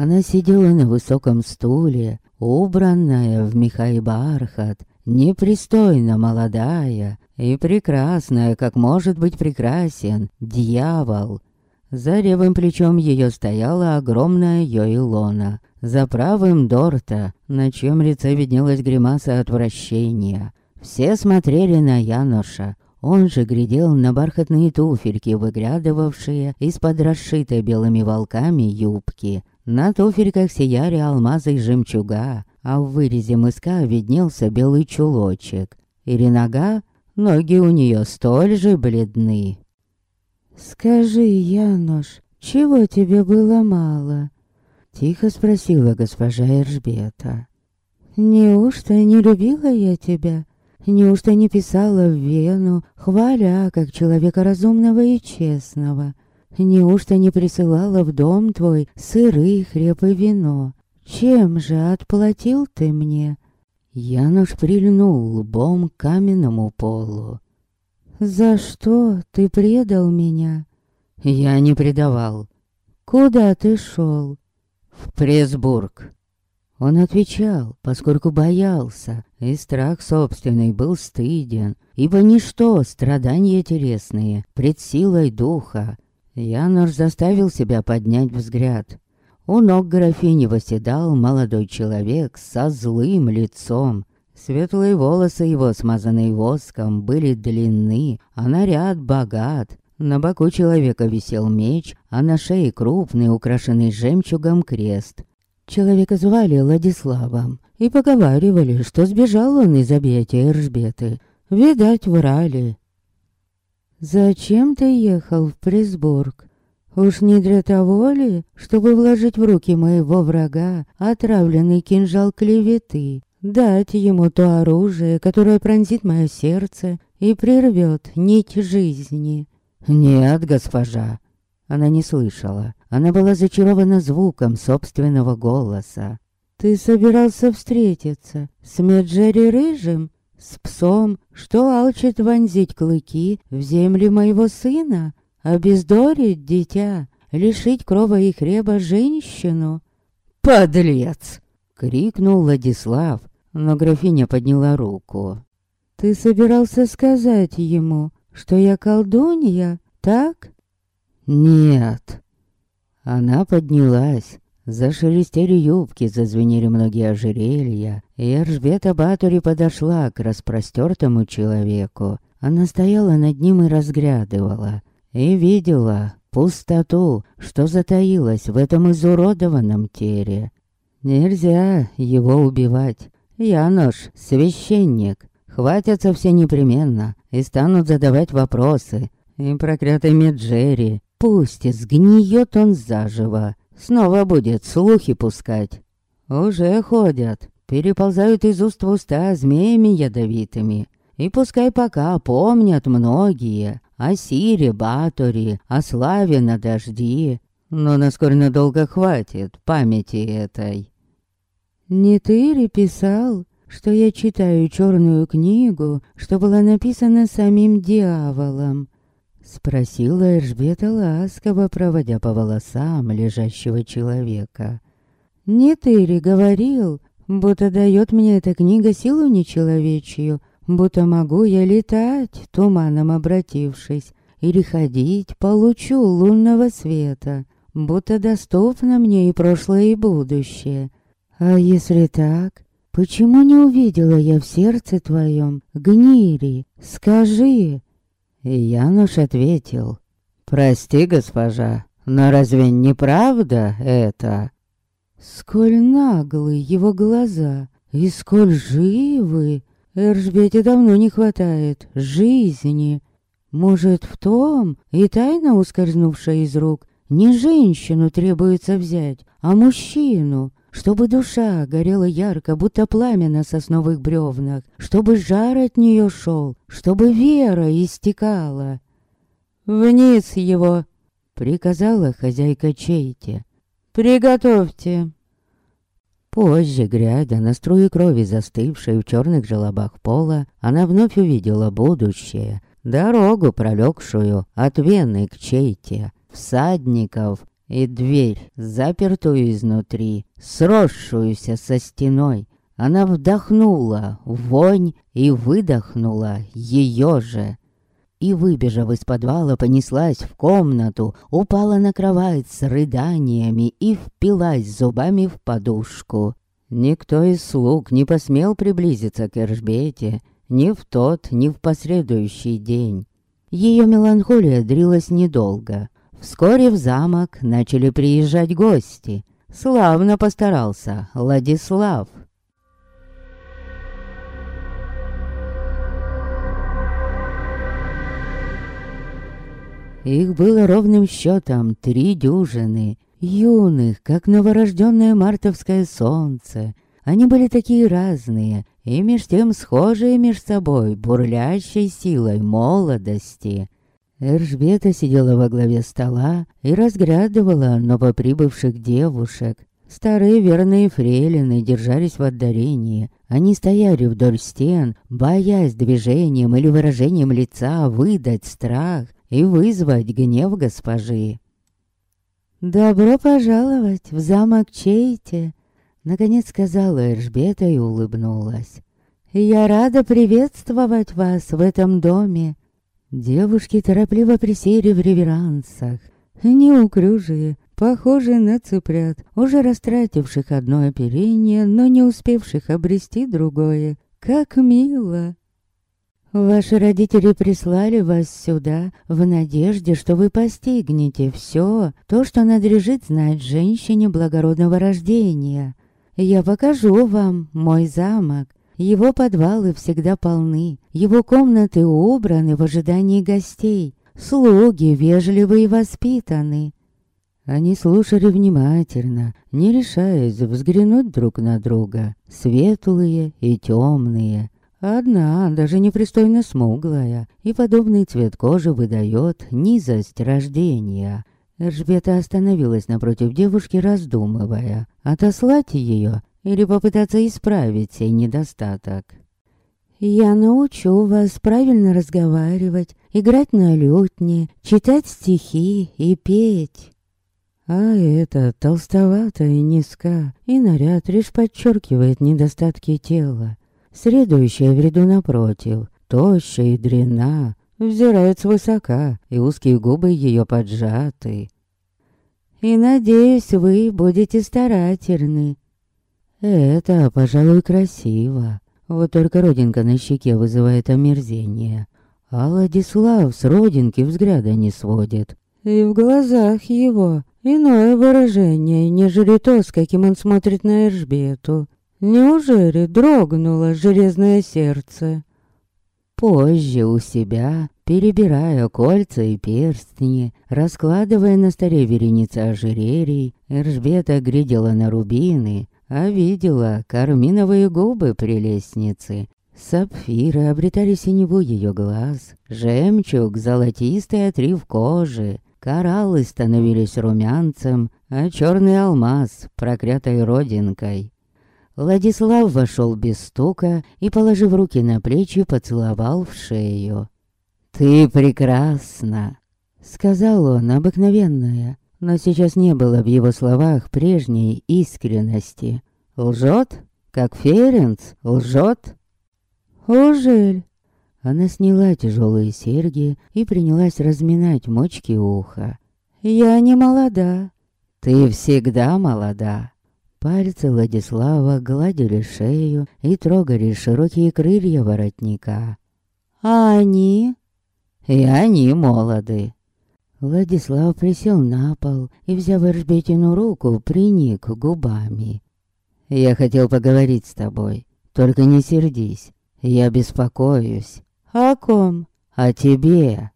Она сидела на высоком стуле, убранная в меха и бархат, непристойно молодая и прекрасная, как может быть прекрасен, дьявол. За левым плечом ее стояла огромная Йоилона, за правым Дорта, на чьем лице виднелась гримаса отвращения. Все смотрели на Яноша, он же глядел на бархатные туфельки, выглядывавшие из-под расшитой белыми волками юбки. На туфельках сияли алмазы и жемчуга, а в вырезе мыска виднелся белый чулочек. Или нога? Ноги у нее столь же бледны. «Скажи, Януш, чего тебе было мало?» Тихо спросила госпожа Эржбета. «Неужто не любила я тебя? Неужто не писала в Вену, хваля, как человека разумного и честного? Неужто не присылала в дом твой сыры, хлеб и вино? Чем же отплатил ты мне?» Януш прильнул лбом к каменному полу. «За что ты предал меня?» «Я не предавал». «Куда ты шел?» «В Пресбург». Он отвечал, поскольку боялся, и страх собственный был стыден, ибо ничто, страдания телесные, пред силой духа. Януш заставил себя поднять взгляд. У ног графини восседал молодой человек со злым лицом. Светлые волосы его, смазанные воском, были длинны, а наряд богат. На боку человека висел меч, а на шее крупный, украшенный жемчугом крест. Человека звали Владиславом, и поговаривали, что сбежал он из объятия Эржбеты. Видать, врали. «Зачем ты ехал в Пресбург? Уж не для того ли, чтобы вложить в руки моего врага отравленный кинжал клеветы, дать ему то оружие, которое пронзит мое сердце и прервет нить жизни?» «Нет, госпожа». Она не слышала. Она была зачарована звуком собственного голоса. «Ты собирался встретиться с Меджери Рыжим? С псом, что алчит вонзить клыки в земли моего сына? Обездорить дитя? Лишить крова и хлеба женщину?» «Подлец!» — крикнул Владислав, но графиня подняла руку. «Ты собирался сказать ему, что я колдунья, так?» «Нет». Она поднялась. Зашелестели юбки, зазвенели многие ожерелья, и Эржбета Батори подошла к распростертому человеку. Она стояла над ним и разглядывала, и видела пустоту, что затаилась в этом изуродованном теле. Нельзя его убивать. Янош — священник. Хватятся все непременно и станут задавать вопросы. И проклятый Меджери, пусть сгниет он заживо, снова будет слухи пускать. Уже ходят, переползают из уст в уста змеями ядовитыми. И пускай пока помнят многие о Сире Батори, о славе на дожди, но насколько надолго хватит памяти этой. «Не ты ли писал, что я читаю черную книгу, что была написана самим дьяволом. Спросила Эржбета ласково, проводя по волосам лежащего человека. «Не ты ли говорил, будто дает мне эта книга силу нечеловечью, будто могу я летать, туманом обратившись, или ходить по лучу лунного света, будто доступно мне и прошлое, и будущее? А если так, Почему не увидела я в сердце твоем гнили? Скажи!» Януш ответил. «Прости, госпожа, но разве не правда это?» Сколь наглы его глаза, и сколь живы. Эржбете давно не хватает жизни. Может, в том и тайна, ускользнувшая из рук, не женщину требуется взять, а мужчину, чтобы душа горела ярко, будто пламя на сосновых бревнах, чтобы жар от нее шел, чтобы вера истекала. «Вниз его!» — приказала хозяйка Чейте. «Приготовьте!» Позже, глядя на струи крови, застывшей в черных желобах пола, она вновь увидела будущее, дорогу, пролегшую от Вены к Чейте, всадников и дверь, запертую изнутри, сросшуюся со стеной. Она вдохнула вонь и выдохнула ее же. И, выбежав из подвала, понеслась в комнату, упала на кровать с рыданиями и впилась зубами в подушку. Никто из слуг не посмел приблизиться к Эржбете ни в тот, ни в последующий день. Ее меланхолия дрилась недолго. Вскоре в замок начали приезжать гости. Славно постарался Владислав. Их было ровным счетом три дюжины, юных, как новорожденное мартовское солнце. Они были такие разные, и меж тем схожие меж собой, бурлящей силой молодости. Эржбета сидела во главе стола и разглядывала новоприбывших девушек. Старые верные фрейлины держались в отдалении. Они стояли вдоль стен, боясь движением или выражением лица выдать страх и вызвать гнев госпожи. «Добро пожаловать в замок Чейте», — наконец сказала Эржбета и улыбнулась. «Я рада приветствовать вас в этом доме». Девушки торопливо присели в реверансах, неуклюжие, похожие на цыплят, уже растративших одно оперение, но не успевших обрести другое. Как мило! Ваши родители прислали вас сюда в надежде, что вы постигнете все то, что надлежит знать женщине благородного рождения. Я покажу вам мой замок. Его подвалы всегда полны, его комнаты убраны в ожидании гостей. Слуги вежливы и воспитаны. Они слушали внимательно, не решаясь взглянуть друг на друга, светлые и темные, Одна, даже непристойно смуглая, и подобный цвет кожи выдает низость рождения. Эржбета остановилась напротив девушки, раздумывая, отослать ее или попытаться исправить сей недостаток. «Я научу вас правильно разговаривать, играть на лютне, читать стихи и петь». А это толстовато и низка, и наряд лишь подчеркивает недостатки тела. Следующая в ряду напротив, тощая и дрена, взирает свысока, и узкие губы ее поджаты. И надеюсь, вы будете старательны. Это, пожалуй, красиво. Вот только родинка на щеке вызывает омерзение. А Владислав с родинки взгляда не сводит. И в глазах его иное выражение, нежели то, с каким он смотрит на Эржбету. Неужели дрогнуло железное сердце? Позже у себя, перебирая кольца и перстни, раскладывая на столе вереницы ожерелий, Эржбета глядела на рубины, а видела карминовые губы прелестницы. Сапфиры обретали синеву ее глаз, жемчуг, золотистый отрив кожи, кораллы становились румянцем, а черный алмаз — проклятой родинкой. Владислав вошел без стука и, положив руки на плечи, поцеловал в шею. «Ты прекрасна!» — сказал он обыкновенное, но сейчас не было в его словах прежней искренности. «Лжет? Как Ференц? Лжет?» «Ужель?» Она сняла тяжелые серьги и принялась разминать мочки уха. «Я не молода». «Ты всегда молода», Пальцы Владислава гладили шею и трогали широкие крылья воротника. «А они?» «И они молоды». Владислав присел на пол и, взяв Эржбетину руку, приник губами. «Я хотел поговорить с тобой, только не сердись, я беспокоюсь». «О ком?» «О тебе».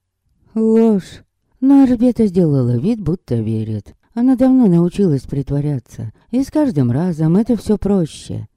Ложь. Но Эржбета сделала вид, будто верит. Она давно научилась притворяться, и с каждым разом это все проще.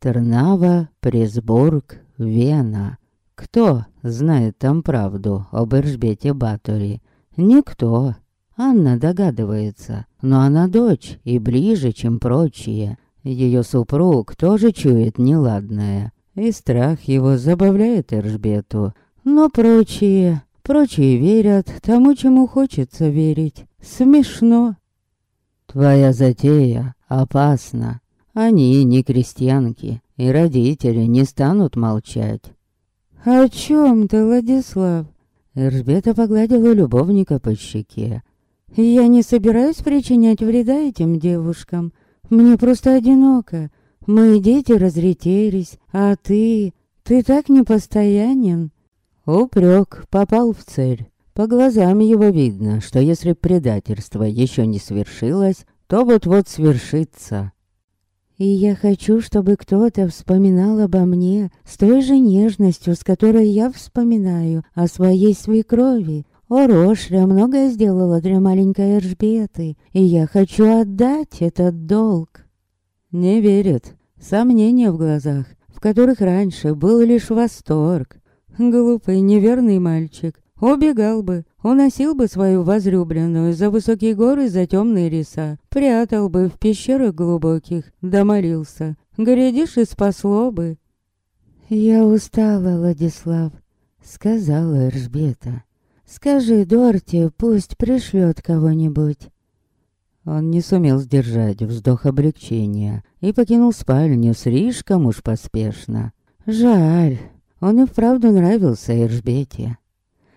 Тернава, Пресбург, Вена. Кто знает там правду об Эржбете Батори? Никто. Анна догадывается, но она дочь и ближе, чем прочие. Ее супруг тоже чует неладное, и страх его забавляет Эржбету. Но прочие, прочие верят тому, чему хочется верить. Смешно. Твоя затея опасна. Они не крестьянки, и родители не станут молчать. «О чем ты, Владислав?» Эржбета погладила любовника по щеке. «Я не собираюсь причинять вреда этим девушкам. Мне просто одиноко. Мои дети разлетелись, а ты... Ты так непостоянен». Упрек попал в цель. По глазам его видно, что если предательство еще не свершилось, то вот-вот свершится. И я хочу, чтобы кто-то вспоминал обо мне с той же нежностью, с которой я вспоминаю о своей свекрови. О, Рошля многое сделала для маленькой Эржбеты, и я хочу отдать этот долг. Не верит. Сомнения в глазах, в которых раньше был лишь восторг. Глупый, неверный мальчик. Убегал бы, уносил бы свою возлюбленную за высокие горы, за темные леса, прятал бы в пещерах глубоких, домолился. Глядишь, и спасло бы. «Я устала, Владислав», — сказала Эржбета. «Скажи Дорте, пусть пришлет кого-нибудь». Он не сумел сдержать вздох облегчения и покинул спальню слишком уж поспешно. Жаль, он и вправду нравился Эржбете.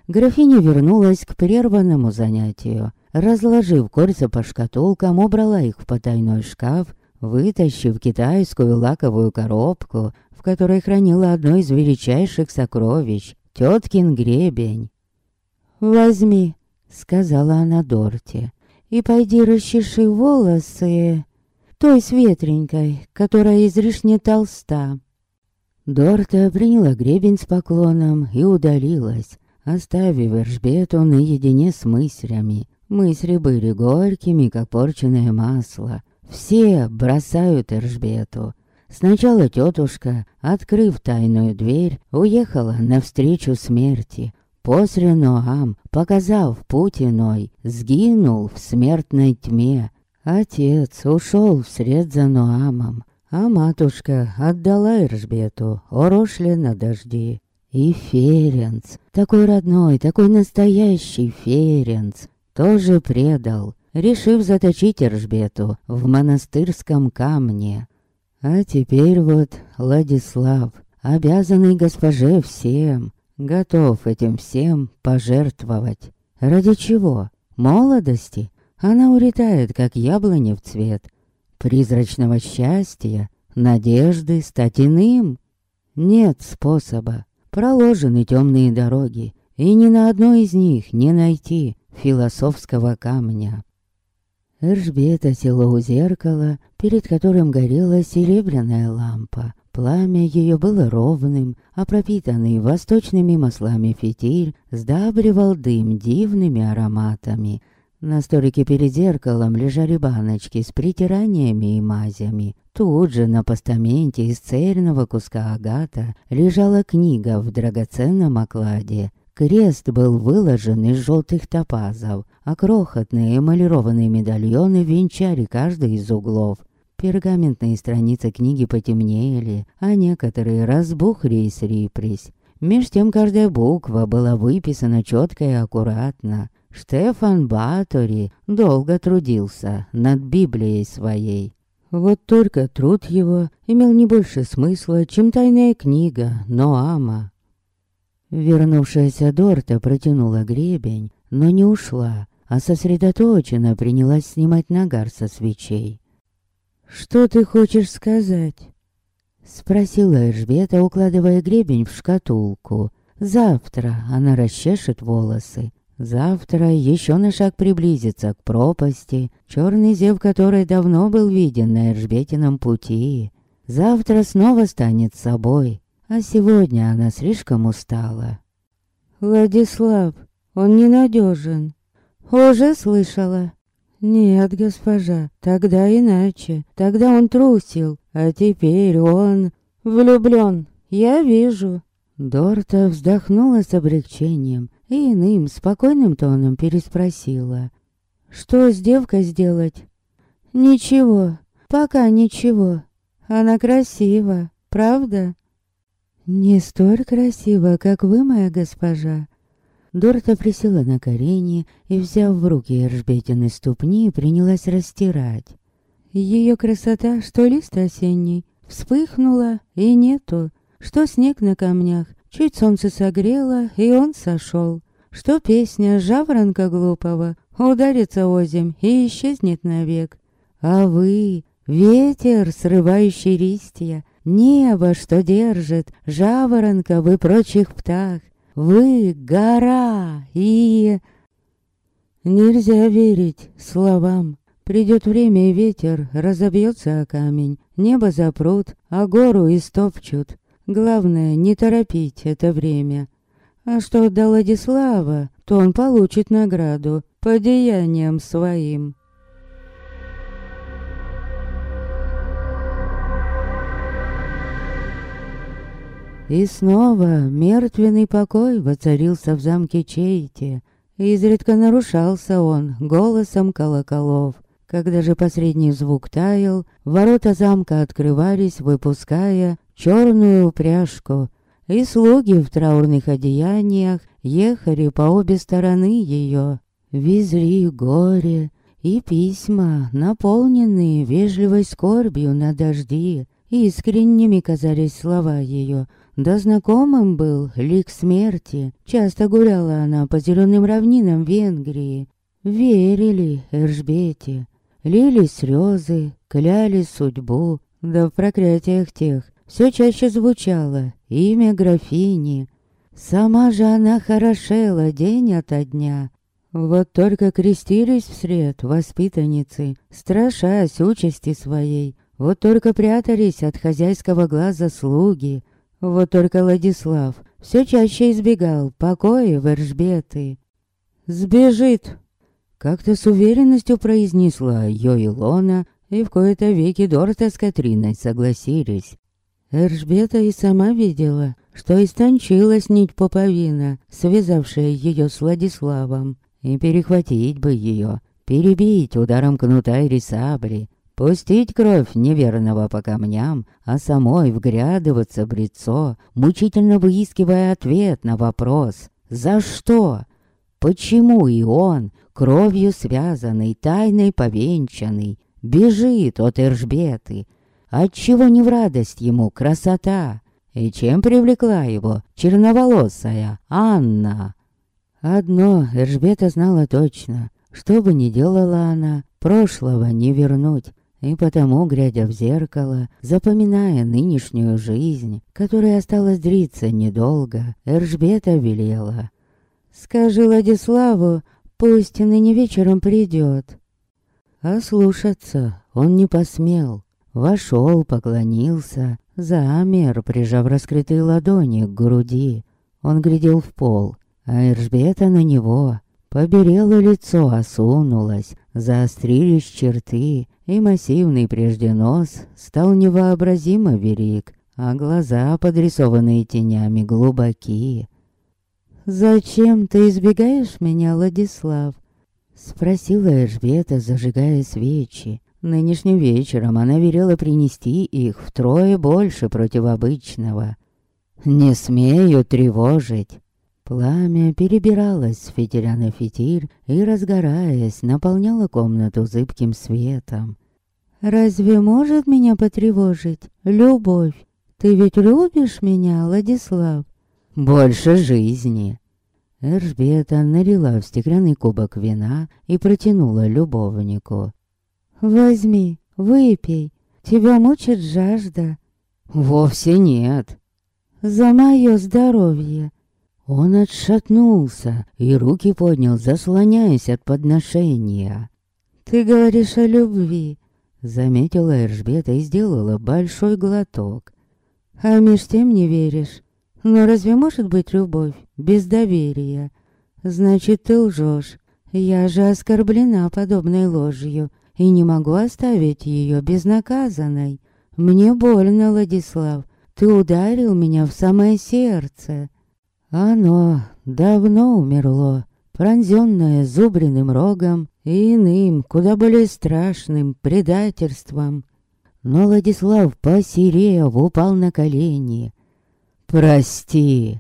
Графиня вернулась к прерванному занятию. Разложив кольца по шкатулкам, убрала их в потайной шкаф, вытащив китайскую лаковую коробку, в которой хранила одно из величайших сокровищ — теткин гребень. «Возьми», — сказала она Дорте, — «и пойди расчеши волосы той светренькой, которая излишне толста». Дорта приняла гребень с поклоном и удалилась, оставив Эржбету наедине с мыслями. Мысли были горькими, как порченное масло. Все бросают Эржбету. Сначала тетушка, открыв тайную дверь, уехала навстречу смерти. После Ноам, показав путь иной, сгинул в смертной тьме. Отец ушел вслед за Ноамом, а матушка отдала Эржбету Орошле на дожди. И Ференц, такой родной, такой настоящий Ференц, тоже предал, решив заточить Эржбету в монастырском камне. А теперь вот Владислав, обязанный госпоже всем, готов этим всем пожертвовать. Ради чего? Молодости? Она улетает, как яблоня в цвет. Призрачного счастья, надежды стать иным. Нет способа проложены темные дороги, и ни на одной из них не найти философского камня. Эржбета села у зеркала, перед которым горела серебряная лампа. Пламя ее было ровным, а пропитанный восточными маслами фитиль сдабривал дым дивными ароматами. На столике перед зеркалом лежали баночки с притираниями и мазями. Тут же на постаменте из цельного куска агата лежала книга в драгоценном окладе. Крест был выложен из желтых топазов, а крохотные эмалированные медальоны венчали каждый из углов. Пергаментные страницы книги потемнели, а некоторые разбухли и сриплись. Меж тем каждая буква была выписана четко и аккуратно. Штефан Батори долго трудился над Библией своей. Вот только труд его имел не больше смысла, чем тайная книга Ноама. Вернувшаяся Дорта протянула гребень, но не ушла, а сосредоточенно принялась снимать нагар со свечей. «Что ты хочешь сказать?» Спросила Эльжбета, укладывая гребень в шкатулку. Завтра она расчешет волосы Завтра еще на шаг приблизится к пропасти, черный зев которой давно был виден на Эржбетином пути. Завтра снова станет собой, а сегодня она слишком устала. «Владислав, он ненадежен. Уже слышала?» «Нет, госпожа, тогда иначе. Тогда он трусил, а теперь он влюблен. Я вижу». Дорта вздохнула с облегчением и иным спокойным тоном переспросила. «Что с девкой сделать?» «Ничего, пока ничего. Она красива, правда?» «Не столь красива, как вы, моя госпожа». Дорта присела на колени и, взяв в руки Эржбетины ступни, принялась растирать. Ее красота, что лист осенний, вспыхнула и нету, что снег на камнях, чуть солнце согрело, и он сошел, что песня жаворонка глупого ударится озимь и исчезнет навек. А вы, ветер, срывающий листья, небо, что держит, жаворонка вы прочих птах, вы гора и... Нельзя верить словам. Придет время и ветер разобьется о камень, небо запрут, а гору истопчут. Главное, не торопить это время. А что до Владислава, то он получит награду по деяниям своим. И снова мертвенный покой воцарился в замке Чейте. Изредка нарушался он голосом колоколов. Когда же последний звук таял, ворота замка открывались, выпуская черную упряжку, и слуги в траурных одеяниях ехали по обе стороны ее. Везли горе и письма, наполненные вежливой скорбью на дожди. Искренними казались слова ее, да знакомым был лик смерти. Часто гуляла она по зеленым равнинам Венгрии. Верили Эржбете, лили слезы, кляли судьбу. Да в проклятиях тех все чаще звучало имя графини. Сама же она хорошела день ото дня. Вот только крестились вслед воспитанницы, страшась участи своей. Вот только прятались от хозяйского глаза слуги, вот только Владислав все чаще избегал покоя Вершбеты. «Сбежит!» Как-то с уверенностью произнесла ее Илона, и в кои-то веки Дорта с Катриной согласились. Эржбета и сама видела, что истончилась нить поповина, связавшая ее с Владиславом, и перехватить бы ее, перебить ударом кнута или сабли, Пустить кровь неверного по камням, а самой вглядываться в лицо, мучительно выискивая ответ на вопрос «За что?». Почему и он, кровью связанный, тайной повенчанный, бежит от Эржбеты? Отчего не в радость ему красота? И чем привлекла его черноволосая Анна? Одно Эржбета знала точно. Что бы ни делала она, прошлого не вернуть. И потому, глядя в зеркало, запоминая нынешнюю жизнь, которая осталась дриться недолго, Эржбета велела. «Скажи Владиславу, пусть ныне вечером придет». А слушаться он не посмел. Вошел, поклонился, замер, прижав раскрытые ладони к груди. Он глядел в пол, а Эржбета на него. Поберело лицо осунулось, заострились черты, и массивный прежде нос стал невообразимо велик, а глаза, подрисованные тенями, глубокие. «Зачем ты избегаешь меня, Владислав?» Спросила Эжбета, зажигая свечи. Нынешним вечером она велела принести их втрое больше против обычного. «Не смею тревожить!» Пламя перебиралось с фитиля на фитиль и, разгораясь, наполняло комнату зыбким светом. «Разве может меня потревожить любовь? Ты ведь любишь меня, Владислав?» «Больше жизни!» Эржбета налила в стеклянный кубок вина и протянула любовнику. «Возьми, выпей, тебя мучит жажда». «Вовсе нет». «За мое здоровье», он отшатнулся и руки поднял, заслоняясь от подношения. «Ты говоришь о любви», — заметила Эржбета и сделала большой глоток. «А меж тем не веришь. Но разве может быть любовь без доверия? Значит, ты лжешь. Я же оскорблена подобной ложью и не могу оставить ее безнаказанной. Мне больно, Владислав. Ты ударил меня в самое сердце». Оно давно умерло, пронзённое зубриным рогом и иным, куда более страшным предательством. Но Владислав, посерев, упал на колени. «Прости!»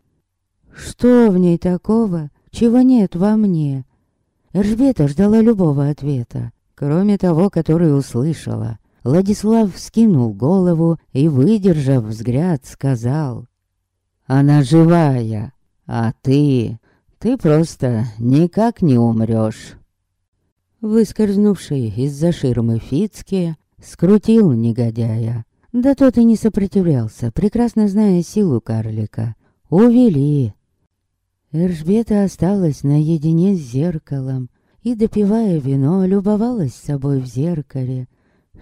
«Что в ней такого, чего нет во мне. Эльжбета ждала любого ответа, кроме того, который услышала. Владислав вскинул голову и, выдержав взгляд, сказал. «Она живая, а ты... ты просто никак не умрёшь». Выскользнувший из-за ширмы Фицки скрутил негодяя. Да тот и не сопротивлялся, прекрасно зная силу карлика. Увели. Эржбета осталась наедине с зеркалом и, допивая вино, любовалась собой в зеркале.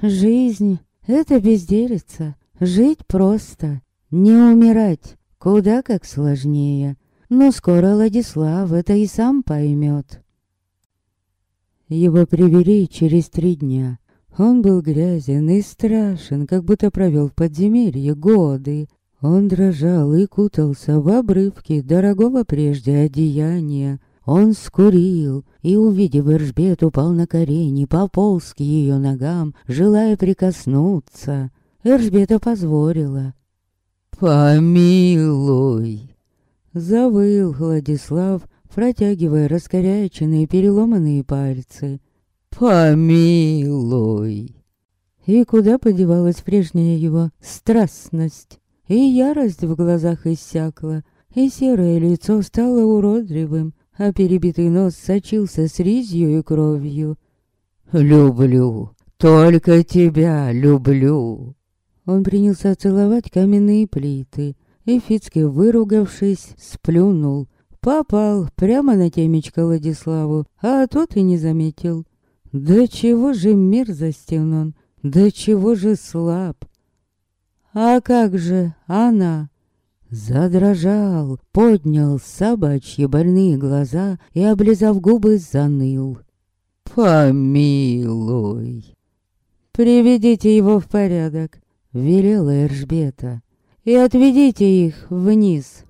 Жизнь — это безделица. Жить просто. Не умирать. Куда как сложнее. Но скоро Владислав это и сам поймет. Его привели через три дня. Он был грязен и страшен, как будто провел в подземелье годы. Он дрожал и кутался в обрывки дорогого прежде одеяния. Он скурил и, увидев Эржбет, упал на колени, пополз к ее ногам, желая прикоснуться. Эржбета позволила. «Помилуй!» Завыл Владислав, протягивая раскоряченные переломанные пальцы. «Помилуй!» И куда подевалась прежняя его страстность? И ярость в глазах иссякла, и серое лицо стало уродливым, а перебитый нос сочился слизью и кровью. «Люблю, только тебя люблю!» Он принялся целовать каменные плиты, и Фицкий, выругавшись, сплюнул. Попал прямо на темечко Владиславу, а тот и не заметил. Да чего же мерзостен он, да чего же слаб. А как же она? Задрожал, поднял собачьи больные глаза и, облизав губы, заныл. «Помилуй!» «Приведите его в порядок», — велела Эржбета, «и отведите их вниз».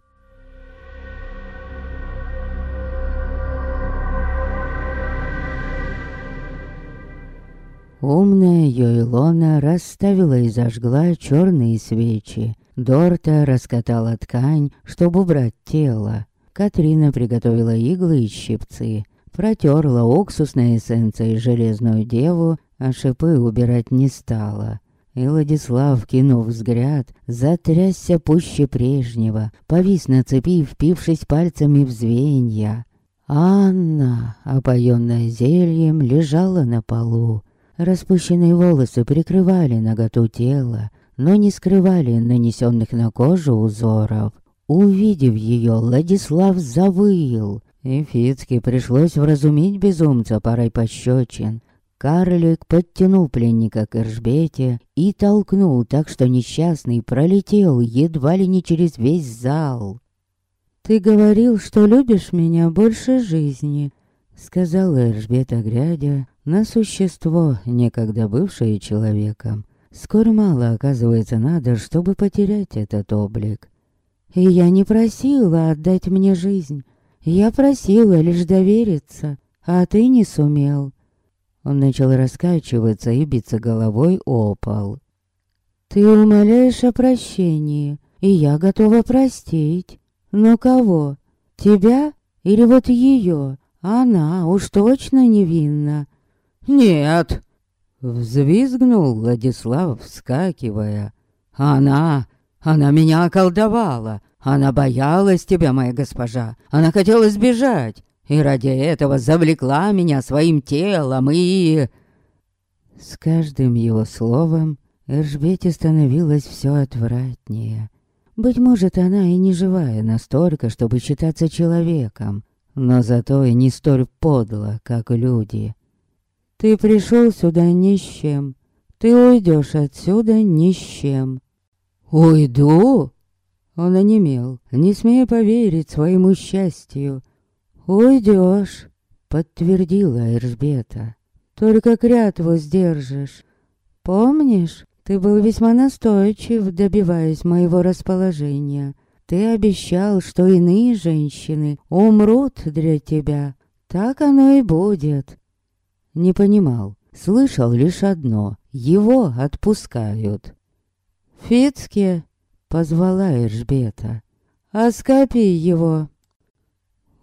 Умная Йойлона расставила и зажгла черные свечи. Дорта раскатала ткань, чтобы убрать тело. Катрина приготовила иглы и щипцы. Протерла уксусной эссенцией железную деву, а шипы убирать не стала. И Владислав, кинув взгляд, затрясся пуще прежнего, повис на цепи, впившись пальцами в звенья. Анна, опоенная зельем, лежала на полу. Распущенные волосы прикрывали наготу тела, но не скрывали нанесенных на кожу узоров. Увидев ее, Владислав завыл, и Фицке пришлось вразумить безумца парой пощечин. Карлик подтянул пленника к Эржбете и толкнул так, что несчастный пролетел едва ли не через весь зал. «Ты говорил, что любишь меня больше жизни», — сказала Эржбета, глядя на существо, некогда бывшее человеком. Скоро мало, оказывается, надо, чтобы потерять этот облик. И я не просила отдать мне жизнь. Я просила лишь довериться, а ты не сумел. Он начал раскачиваться и биться головой о пол. Ты умоляешь о прощении, и я готова простить. Но кого? Тебя или вот ее? Она уж точно невинна. «Нет!» Взвизгнул Владислав, вскакивая. «Она! Она меня околдовала! Она боялась тебя, моя госпожа! Она хотела сбежать! И ради этого завлекла меня своим телом и...» С каждым его словом Эржбете становилось все отвратнее. Быть может, она и не живая настолько, чтобы считаться человеком, но зато и не столь подло, как люди. Ты пришел сюда ни с чем. Ты уйдешь отсюда ни с чем. Уйду? Он онемел, не смея поверить своему счастью. Уйдешь, подтвердила Эржбета. Только клятву сдержишь. Помнишь, ты был весьма настойчив, добиваясь моего расположения. Ты обещал, что иные женщины умрут для тебя. Так оно и будет. Не понимал, слышал лишь одно — его отпускают. «Фицке!» — позвала Эржбета. «Оскопи его!»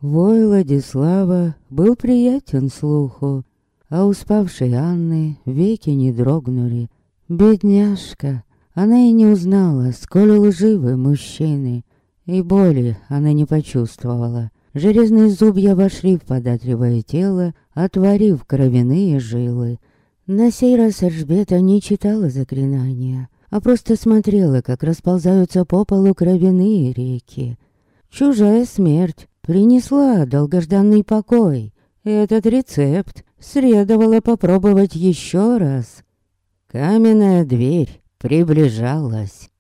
Вой Владислава был приятен слуху, а успавшей Анны веки не дрогнули. Бедняжка, она и не узнала, сколь лживы мужчины, и боли она не почувствовала. Железные зубья вошли в податливое тело, отворив кровяные жилы. На сей раз Эржбета не читала заклинания, а просто смотрела, как расползаются по полу кровяные реки. Чужая смерть принесла долгожданный покой. Этот рецепт следовало попробовать еще раз. Каменная дверь приближалась.